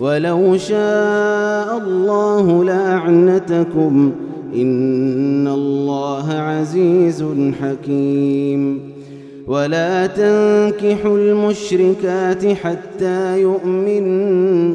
ولو شاء الله لأعنتكم إن الله عزيز حكيم. ولا تنكحوا المشركات حتى يؤمن